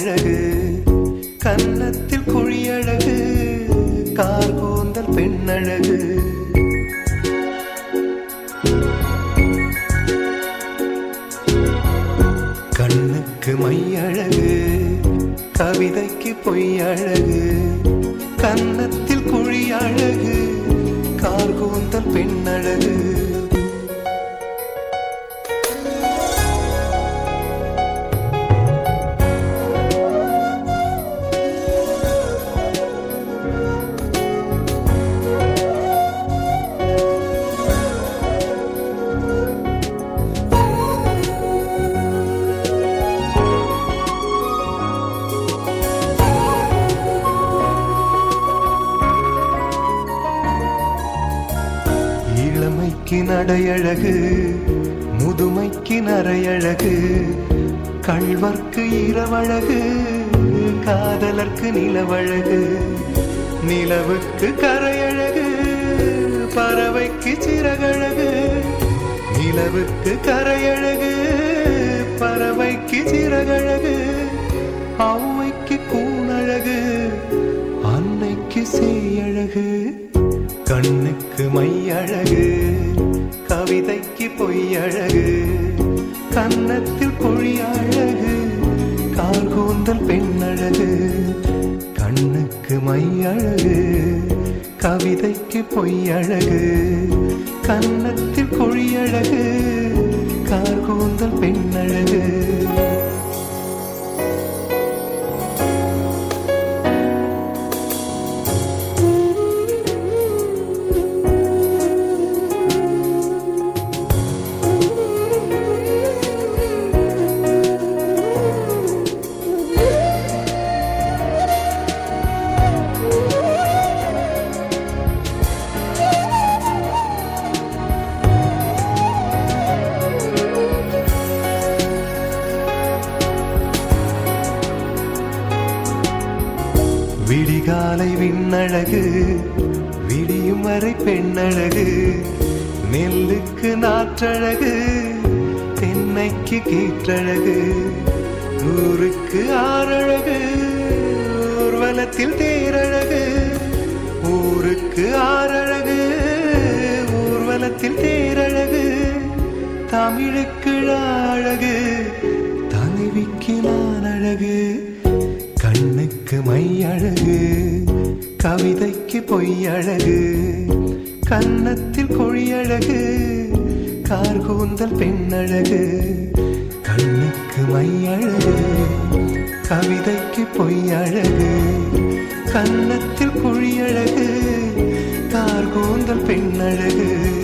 பொய்யழகு கன்னத்தில் குழியழகு கார் கூந்தல் பெண்ணழகு. கண்ணுக்கு மையழகு கவிதைக்கு பொய்யழகு கன்னத்தில் குழியழகு கார் கூந்தல் பெண்ணழகு. முதுமைக்கு நடையழகு முதுமைக்கு நரையழகு கள்வர்க்கு இரவழகு காதலர்க்கு நிலவழகு நிலவுக்கு கரையழகு பறவைக்கு சிறகழகு நிலவுக்கு கரையழகு பறவைக்கு சிறகழகு ஔவைக்கு கூணழகு அன்னைக்கு செய்யழகு கண்ணுக்கு மையழகு. கவிதைக்கு பொய்யழகு கன்னத்தில் பொழியழகு கால் கூந்தல் பெண்ணழகு கண்ணுக்கு மையழகு கவிதைக்கு பொய்யழகு கன்னத்தில் கொழியழகு கார் கூந்தல் பெண்ணழகு விடிகாலை விண்ணழகு விடியும் வரை பெண்ணழகு நெல்லுக்கு நாற்றழகு தென்னைக்கு கீற்றழகு ஊருக்கு ஆறழகு ஊர்வலத்தில் தேரழகு ஊருக்கு ஆறழகு ஊர்வலத்தில் தேரழகு தமிழுக்கு அழகு கவிதைக்கு பொய்யழகு கன்னத்தில் கொழியழகு கார்கூந்தல் பெண்ணழகு கண்ணுக்கு மையழகு கவிதைக்கு பொய்யழகு கன்னத்தில் கொழியழகு கார்கூந்தல் பெண்ணழகு.